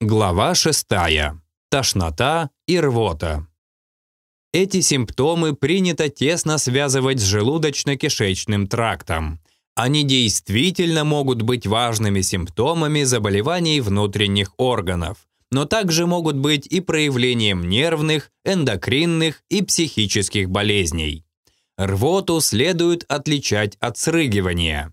Глава 6. Тошнота и рвота. Эти симптомы принято тесно связывать с желудочно-кишечным трактом. Они действительно могут быть важными симптомами заболеваний внутренних органов, но также могут быть и проявлением нервных, эндокринных и психических болезней. Рвоту следует отличать от срыгивания.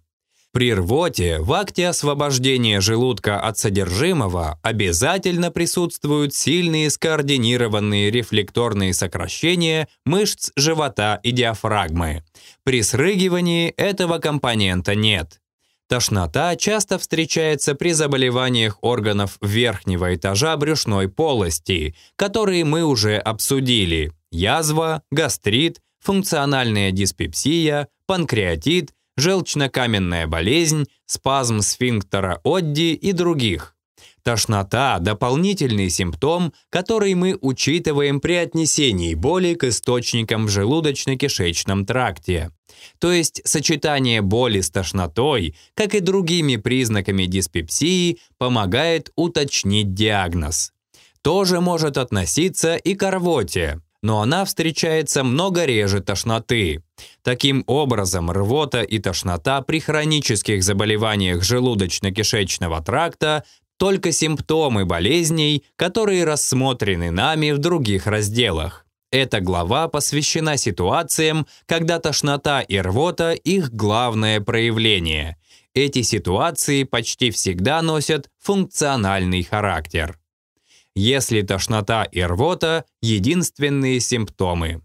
При рвоте в акте освобождения желудка от содержимого обязательно присутствуют сильные скоординированные рефлекторные сокращения мышц живота и диафрагмы. При срыгивании этого компонента нет. Тошнота часто встречается при заболеваниях органов верхнего этажа брюшной полости, которые мы уже обсудили. Язва, гастрит, функциональная диспепсия, панкреатит, желчно-каменная болезнь, спазм сфинктера Одди и других. Тошнота – дополнительный симптом, который мы учитываем при отнесении боли к источникам в желудочно-кишечном тракте. То есть сочетание боли с тошнотой, как и другими признаками диспепсии, помогает уточнить диагноз. Тоже может относиться и к рвоте но она встречается много реже тошноты. Таким образом, рвота и тошнота при хронических заболеваниях желудочно-кишечного тракта только симптомы болезней, которые рассмотрены нами в других разделах. Эта глава посвящена ситуациям, когда тошнота и рвота – их главное проявление. Эти ситуации почти всегда носят функциональный характер если тошнота и рвота – единственные симптомы.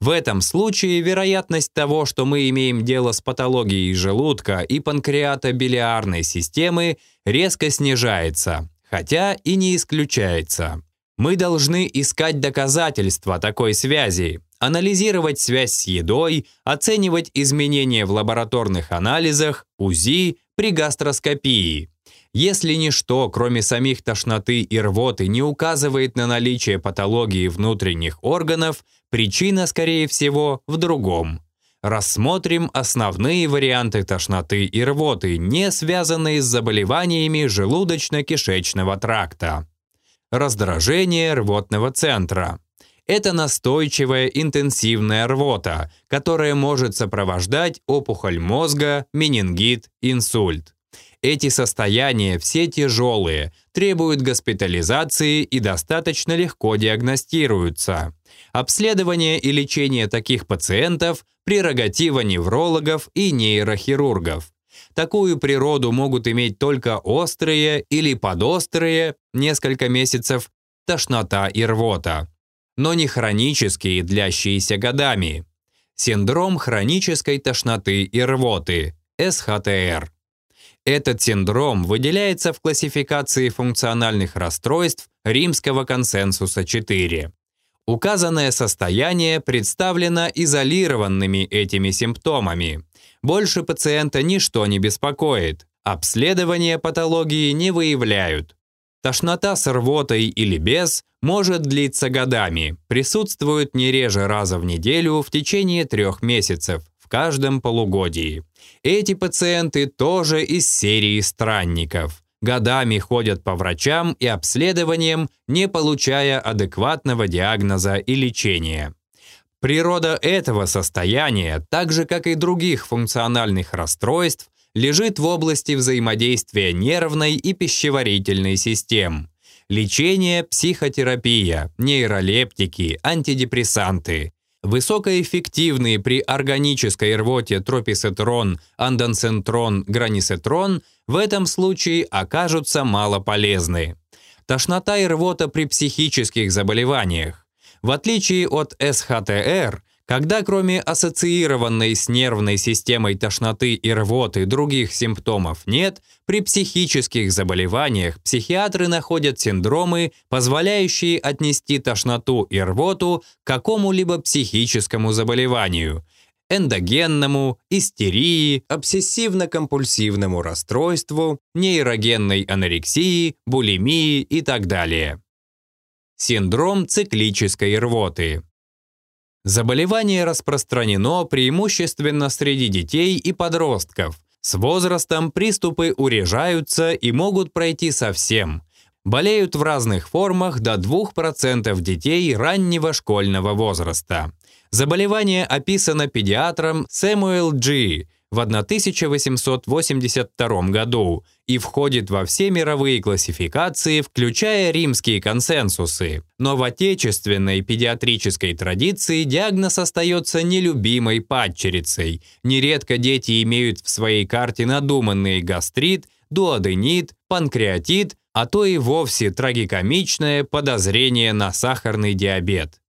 В этом случае вероятность того, что мы имеем дело с патологией желудка и панкреата-билиарной системы, резко снижается, хотя и не исключается. Мы должны искать доказательства такой связи, анализировать связь с едой, оценивать изменения в лабораторных анализах, УЗИ, при гастроскопии – если ничто, кроме самих тошноты и рвоты, не указывает на наличие патологии внутренних органов, причина, скорее всего, в другом. Рассмотрим основные варианты тошноты и рвоты, не связанные с заболеваниями желудочно-кишечного тракта. Раздражение рвотного центра. Это настойчивая интенсивная рвота, которая может сопровождать опухоль мозга, менингит, инсульт. Эти состояния все тяжелые, требуют госпитализации и достаточно легко диагностируются. Обследование и лечение таких пациентов – прерогатива неврологов и нейрохирургов. Такую природу могут иметь только острые или подострые, несколько месяцев, тошнота и рвота, но не хронические, длящиеся годами. Синдром хронической тошноты и рвоты, СХТР. Этот синдром выделяется в классификации функциональных расстройств Римского консенсуса 4. Указанное состояние представлено изолированными этими симптомами. Больше пациента ничто не беспокоит. Обследование патологии не выявляют. Тошнота с рвотой или без может длиться годами, присутствует не реже раза в неделю в течение трех месяцев, в каждом полугодии. Эти пациенты тоже из серии странников. Годами ходят по врачам и обследованиям, не получая адекватного диагноза и лечения. Природа этого состояния, так же как и других функциональных расстройств, лежит в области взаимодействия нервной и пищеварительной систем. Лечение, психотерапия, нейролептики, антидепрессанты Высокоэффективные при органической рвоте трописетрон, андансентрон, гранисетрон в этом случае окажутся малополезны. Тошнота и рвота при психических заболеваниях. В отличие от СХТР, когда кроме ассоциированной с нервной системой тошноты и рвоты других симптомов нет, при психических заболеваниях психиатры находят синдромы, позволяющие отнести тошноту и рвоту к какому-либо психическому заболеванию – эндогенному, истерии, обсессивно-компульсивному расстройству, нейрогенной анорексии, булимии и так далее. Синдром циклической рвоты. Заболевание распространено преимущественно среди детей и подростков. С возрастом приступы урежаются и могут пройти совсем. Болеют в разных формах до 2% детей раннего школьного возраста. Заболевание описано педиатром Сэмуэл Джи в 1882 году и входит во все мировые классификации, включая римские консенсусы. Но в отечественной педиатрической традиции диагноз остается нелюбимой падчерицей. Нередко дети имеют в своей карте надуманный гастрит, дуоденит, панкреатит, а то и вовсе трагикомичное подозрение на сахарный диабет.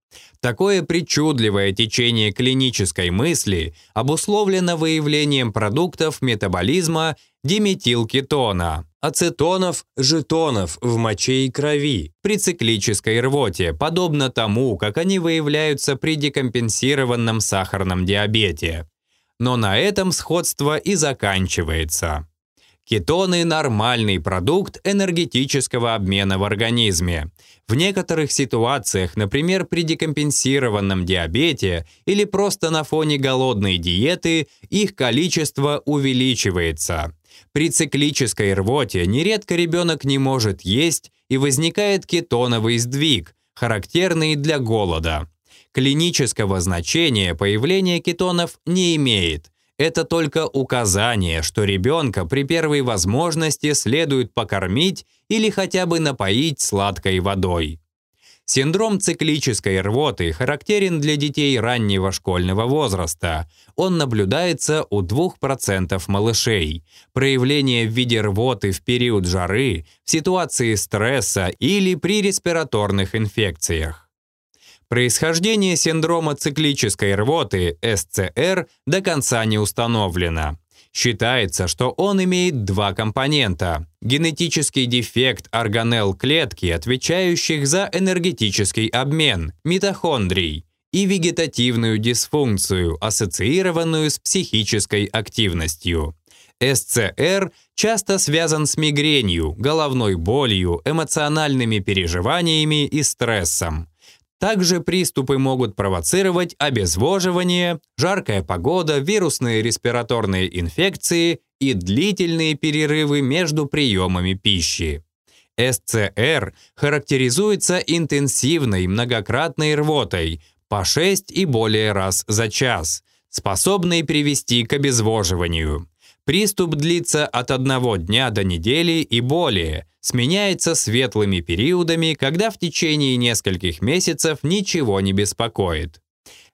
Такое причудливое течение клинической мысли обусловлено выявлением продуктов метаболизма диметилкетона, ацетонов, жетонов в моче и крови при циклической рвоте, подобно тому, как они выявляются при декомпенсированном сахарном диабете. Но на этом сходство и заканчивается. Кетоны – нормальный продукт энергетического обмена в организме. В некоторых ситуациях, например, при декомпенсированном диабете или просто на фоне голодной диеты, их количество увеличивается. При циклической рвоте нередко ребенок не может есть и возникает кетоновый сдвиг, характерный для голода. Клинического значения появление кетонов не имеет – это только указание, что ребенка при первой возможности следует покормить или хотя бы напоить сладкой водой. Синдром циклической рвоты характерен для детей раннего школьного возраста. Он наблюдается у 2% малышей. Проявление в виде рвоты в период жары, в ситуации стресса или при респираторных инфекциях. Происхождение синдрома циклической рвоты, СЦР, до конца не установлено. Считается, что он имеет два компонента – генетический дефект органелл-клетки, отвечающих за энергетический обмен, митохондрий, и вегетативную дисфункцию, ассоциированную с психической активностью. СЦР часто связан с мигренью, головной болью, эмоциональными переживаниями и стрессом. Также приступы могут провоцировать обезвоживание, жаркая погода, вирусные респираторные инфекции и длительные перерывы между приемами пищи. СЦР характеризуется интенсивной многократной рвотой по 6 и более раз за час, способной привести к обезвоживанию. Приступ длится от одного дня до недели и более, сменяется светлыми периодами, когда в течение нескольких месяцев ничего не беспокоит.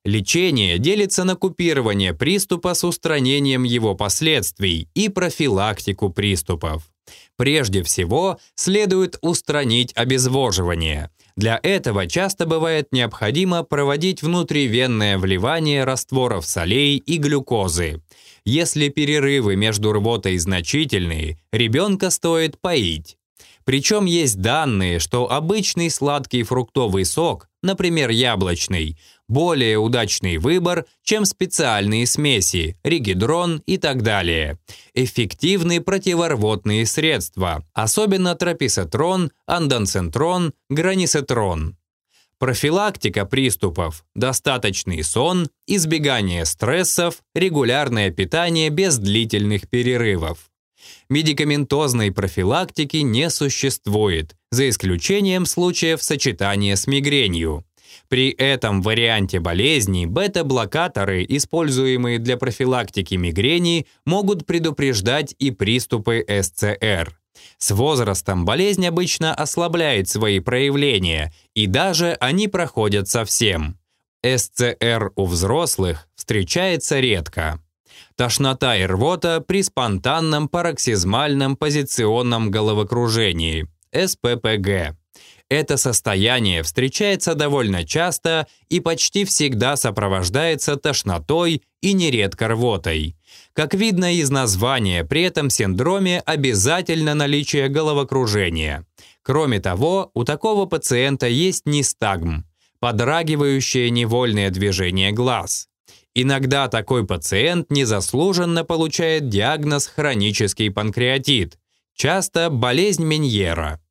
Лечение делится на купирование приступа с устранением его последствий и профилактику приступов. Прежде всего, следует устранить обезвоживание. Для этого часто бывает необходимо проводить внутривенное вливание растворов солей и глюкозы. Если перерывы между рвотой значительные, ребенка стоит поить. Причем есть данные, что обычный сладкий фруктовый сок, например, яблочный, более удачный выбор, чем специальные смеси, ригидрон и так далее. Эффективные противорвотные средства, особенно трописотрон, андонцентрон, гранисетрон. Профилактика приступов, достаточный сон, избегание стрессов, регулярное питание без длительных перерывов. Медикаментозной профилактики не существует, за исключением случаев сочетания с мигренью. При этом варианте болезни бета-блокаторы, используемые для профилактики мигрени, могут предупреждать и приступы СЦР. С возрастом болезнь обычно ослабляет свои проявления, и даже они проходят совсем. СЦР у взрослых встречается редко. Тошнота и рвота при спонтанном пароксизмальном позиционном головокружении, СППГ. Это состояние встречается довольно часто и почти всегда сопровождается тошнотой и нередко рвотой. Как видно из названия, при этом синдроме обязательно наличие головокружения. Кроме того, у такого пациента есть нистагм – подрагивающее невольное движение глаз. Иногда такой пациент незаслуженно получает диагноз хронический панкреатит, часто болезнь Меньера.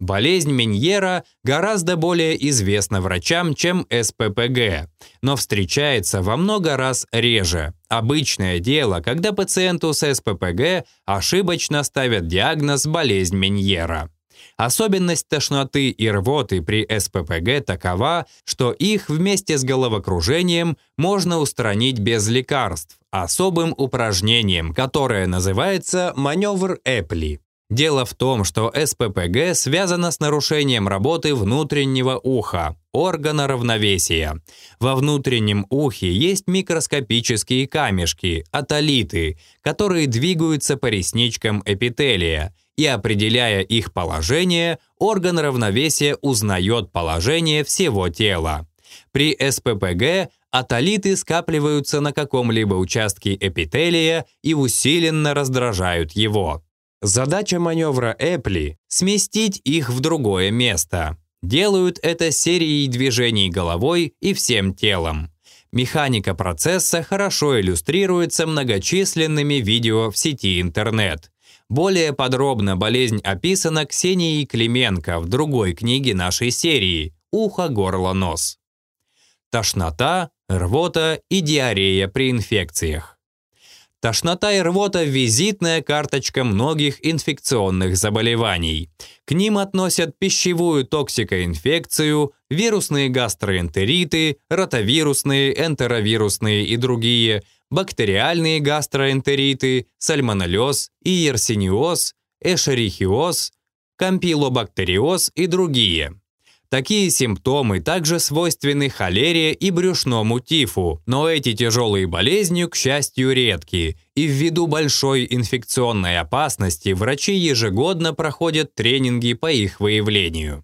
Болезнь Меньера гораздо более известна врачам, чем СППГ, но встречается во много раз реже. Обычное дело, когда пациенту с СППГ ошибочно ставят диагноз болезнь Меньера. Особенность тошноты и рвоты при СППГ такова, что их вместе с головокружением можно устранить без лекарств, особым упражнением, которое называется маневр Эпли. Дело в том, что СППГ связано с нарушением работы внутреннего уха, органа равновесия. Во внутреннем ухе есть микроскопические камешки, атолиты, которые двигаются по ресничкам эпителия, и определяя их положение, орган равновесия узнает положение всего тела. При СППГ атолиты скапливаются на каком-либо участке эпителия и усиленно раздражают его. Задача маневра Эпли — сместить их в другое место. Делают это серией движений головой и всем телом. Механика процесса хорошо иллюстрируется многочисленными видео в сети интернет. Более подробно болезнь описана Ксенией Клименко в другой книге нашей серии «Ухо, горло, нос». Тошнота, рвота и диарея при инфекциях. Тошнота и рвота – визитная карточка многих инфекционных заболеваний. К ним относят пищевую токсикоинфекцию, вирусные гастроэнтериты, ротавирусные, энтеровирусные и другие, бактериальные гастроэнтериты, сальмонеллез, иерсиниоз, эшерихиоз, кампилобактериоз и другие. Такие симптомы также свойственны холере и брюшному тифу, но эти тяжелые болезни, к счастью, редки, и ввиду большой инфекционной опасности врачи ежегодно проходят тренинги по их выявлению.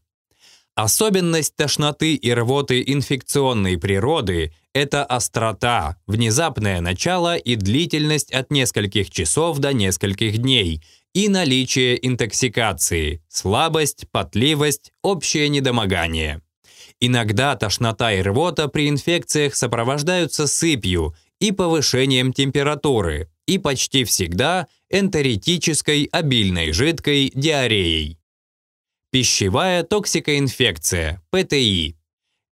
Особенность тошноты и рвоты инфекционной природы – это острота, внезапное начало и длительность от нескольких часов до нескольких дней, и наличие интоксикации, слабость, потливость, общее недомогание. Иногда тошнота и рвота при инфекциях сопровождаются сыпью и повышением температуры, и почти всегда энтеритической обильной жидкой диареей. Пищевая токсикоинфекция, ПТИ,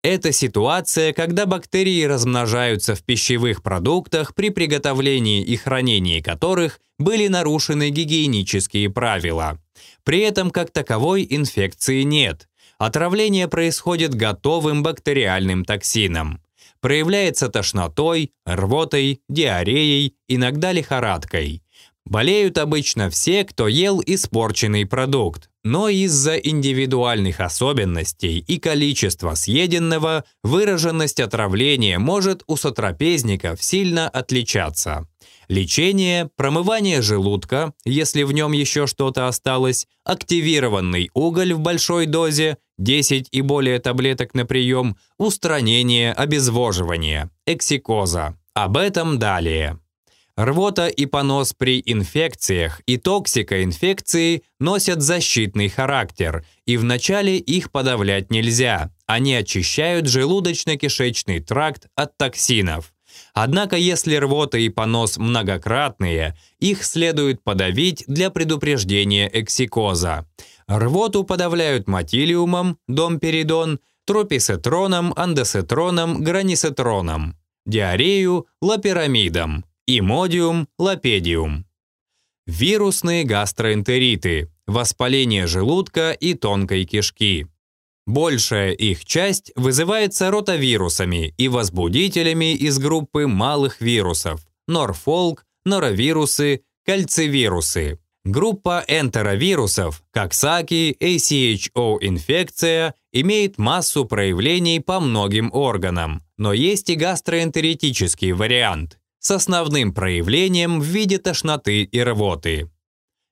это ситуация, когда бактерии размножаются в пищевых продуктах, при приготовлении и хранении которых были нарушены гигиенические правила. При этом как таковой инфекции нет. Отравление происходит готовым бактериальным токсином. Проявляется тошнотой, рвотой, диареей, иногда лихорадкой. Болеют обычно все, кто ел испорченный продукт. Но из-за индивидуальных особенностей и количества съеденного выраженность отравления может у сотрапезников сильно отличаться. Лечение, промывание желудка, если в нем еще что-то осталось, активированный уголь в большой дозе, 10 и более таблеток на прием, устранение обезвоживания, эксикоза. Об этом далее. Рвота и понос при инфекциях и токсикоинфекции носят защитный характер, и вначале их подавлять нельзя. Они очищают желудочно-кишечный тракт от токсинов. Однако если рвота и понос многократные, их следует подавить для предупреждения эксикоза. Рвоту подавляют матилиумом, домперидон, трописетроном, андесетроном, гранисетроном. Диарею – лапирамидом имодиум, лапедиум. Вирусные гастроэнтериты, воспаление желудка и тонкой кишки. Большая их часть вызывается ротавирусами и возбудителями из группы малых вирусов – норфолк, норовирусы, кальцивирусы. Группа энтеровирусов, как САКИ, ACHO-инфекция, имеет массу проявлений по многим органам, но есть и гастроэнтеритический вариант с основным проявлением в виде тошноты и рвоты.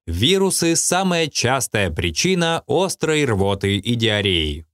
Вирусы – самая частая причина острой рвоты и диареи.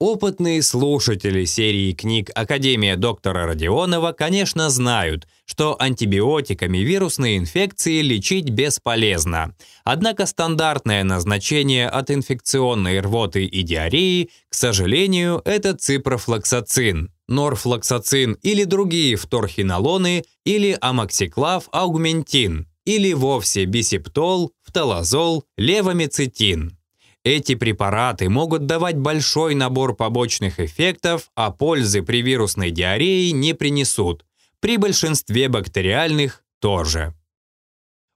Опытные слушатели серии книг Академия доктора Родионова, конечно, знают, что антибиотиками вирусные инфекции лечить бесполезно. Однако стандартное назначение от инфекционной рвоты и диареи, к сожалению, это ципрофлоксацин, норфлоксацин или другие вторхинолоны или амоксиклав аугментин или вовсе бисептол, фталазол, левомицетин. Эти препараты могут давать большой набор побочных эффектов, а пользы при вирусной диарее не принесут. При большинстве бактериальных тоже.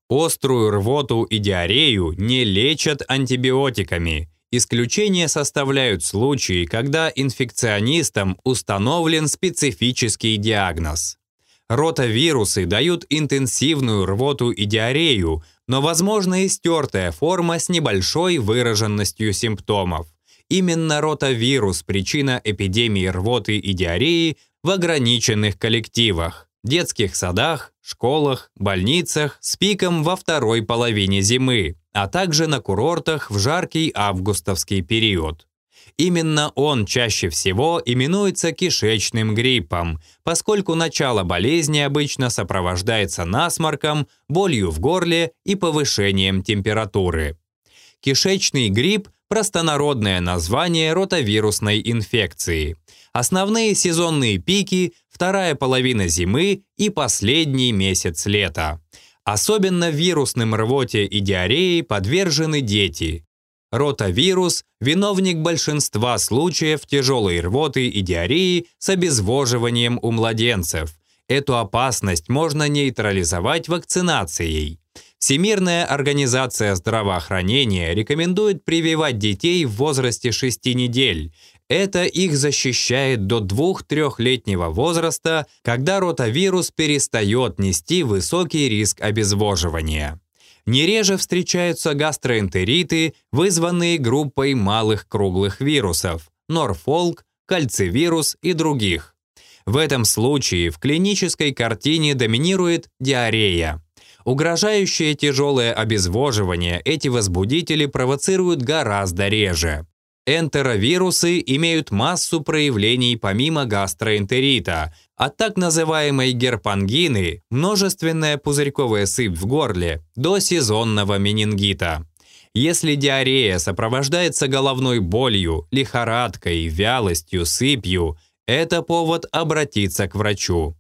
Острую рвоту и диарею не лечат антибиотиками. Исключение составляют случаи, когда инфекционистам установлен специфический диагноз. Ротавирусы дают интенсивную рвоту и диарею, но возможна и стертая форма с небольшой выраженностью симптомов. Именно ротавирус – причина эпидемии рвоты и диареи в ограниченных коллективах – детских садах, школах, больницах с пиком во второй половине зимы, а также на курортах в жаркий августовский период. Именно он чаще всего именуется кишечным гриппом, поскольку начало болезни обычно сопровождается насморком, болью в горле и повышением температуры. Кишечный грипп – простонародное название ротавирусной инфекции. Основные сезонные пики – вторая половина зимы и последний месяц лета. Особенно вирусным рвоте и диарее подвержены дети. Ротавирус – виновник большинства случаев тяжелой рвоты и диареи с обезвоживанием у младенцев. Эту опасность можно нейтрализовать вакцинацией. Всемирная организация здравоохранения рекомендует прививать детей в возрасте 6 недель. Это их защищает до 2-3-летнего возраста, когда ротавирус перестает нести высокий риск обезвоживания. Не встречаются гастроэнтериты, вызванные группой малых круглых вирусов – норфолк, кальцивирус и других. В этом случае в клинической картине доминирует диарея. Угрожающее тяжелое обезвоживание эти возбудители провоцируют гораздо реже. Энтеровирусы имеют массу проявлений помимо гастроэнтерита, от так называемой герпангины, множественная пузырьковая сыпь в горле, до сезонного менингита. Если диарея сопровождается головной болью, лихорадкой, вялостью, сыпью, это повод обратиться к врачу.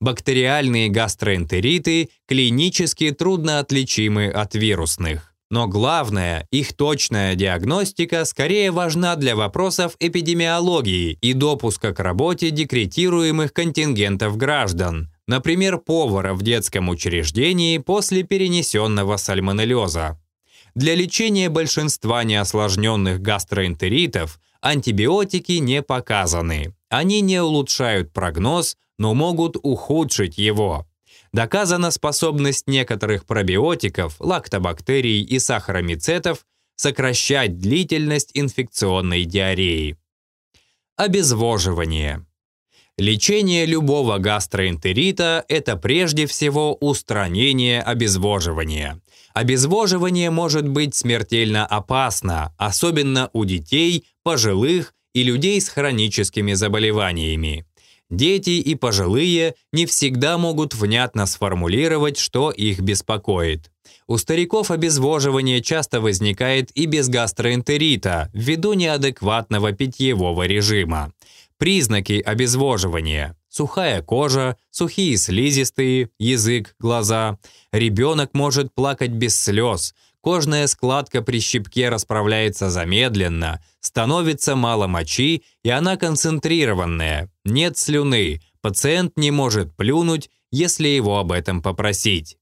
Бактериальные гастроэнтериты клинически трудно отличимы от вирусных. Но главное, их точная диагностика скорее важна для вопросов эпидемиологии и допуска к работе декретируемых контингентов граждан, например, повара в детском учреждении после перенесенного сальмонеллеза. Для лечения большинства неосложненных гастроэнтеритов антибиотики не показаны. Они не улучшают прогноз, но могут ухудшить его. Доказана способность некоторых пробиотиков, лактобактерий и сахаромицетов сокращать длительность инфекционной диареи. Обезвоживание. Лечение любого гастроэнтерита – это прежде всего устранение обезвоживания. Обезвоживание может быть смертельно опасно, особенно у детей, пожилых и людей с хроническими заболеваниями. Дети и пожилые не всегда могут внятно сформулировать, что их беспокоит. У стариков обезвоживание часто возникает и без гастроэнтерита ввиду неадекватного питьевого режима. Признаки обезвоживания – сухая кожа, сухие слизистые, язык, глаза. Ребенок может плакать без слез, Кожная складка при щипке расправляется замедленно, становится мало мочи, и она концентрированная, нет слюны, пациент не может плюнуть, если его об этом попросить.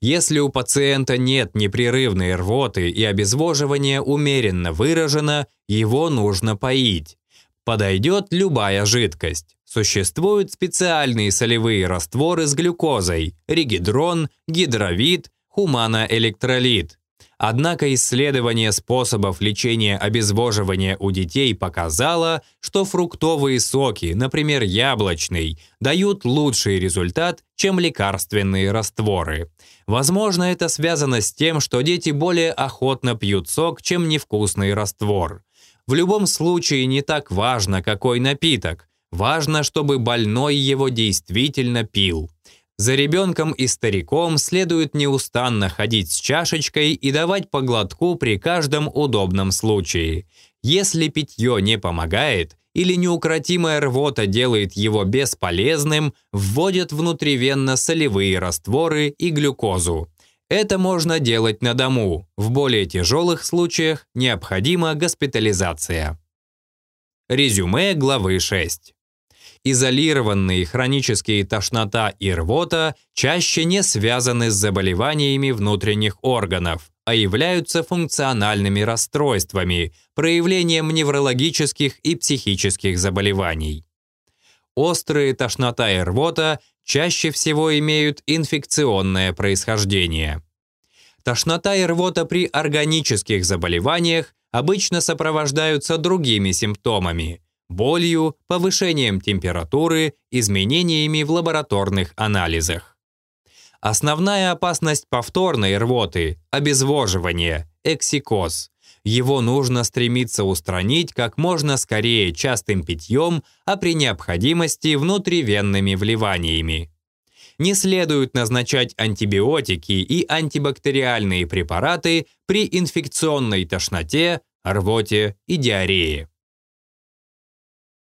Если у пациента нет непрерывной рвоты и обезвоживание умеренно выражено, его нужно поить. Подойдет любая жидкость. Существуют специальные солевые растворы с глюкозой – регидрон, гидровит, хуманоэлектролит. Однако исследование способов лечения обезвоживания у детей показало, что фруктовые соки, например, яблочный, дают лучший результат, чем лекарственные растворы. Возможно, это связано с тем, что дети более охотно пьют сок, чем невкусный раствор. В любом случае не так важно, какой напиток. Важно, чтобы больной его действительно пил. За ребенком и стариком следует неустанно ходить с чашечкой и давать по глотку при каждом удобном случае. Если питье не помогает или неукротимая рвота делает его бесполезным, вводят внутривенно солевые растворы и глюкозу. Это можно делать на дому. В более тяжелых случаях необходима госпитализация. Резюме главы 6. Изолированные хронические тошнота и рвота чаще не связаны с заболеваниями внутренних органов, а являются функциональными расстройствами, проявлением неврологических и психических заболеваний. Острые тошнота и рвота чаще всего имеют инфекционное происхождение. Тошнота и рвота при органических заболеваниях обычно сопровождаются другими симптомами – болью, повышением температуры, изменениями в лабораторных анализах. Основная опасность повторной рвоты – обезвоживание, эксикоз. Его нужно стремиться устранить как можно скорее частым питьем, а при необходимости внутривенными вливаниями. Не следует назначать антибиотики и антибактериальные препараты при инфекционной тошноте, рвоте и диарее.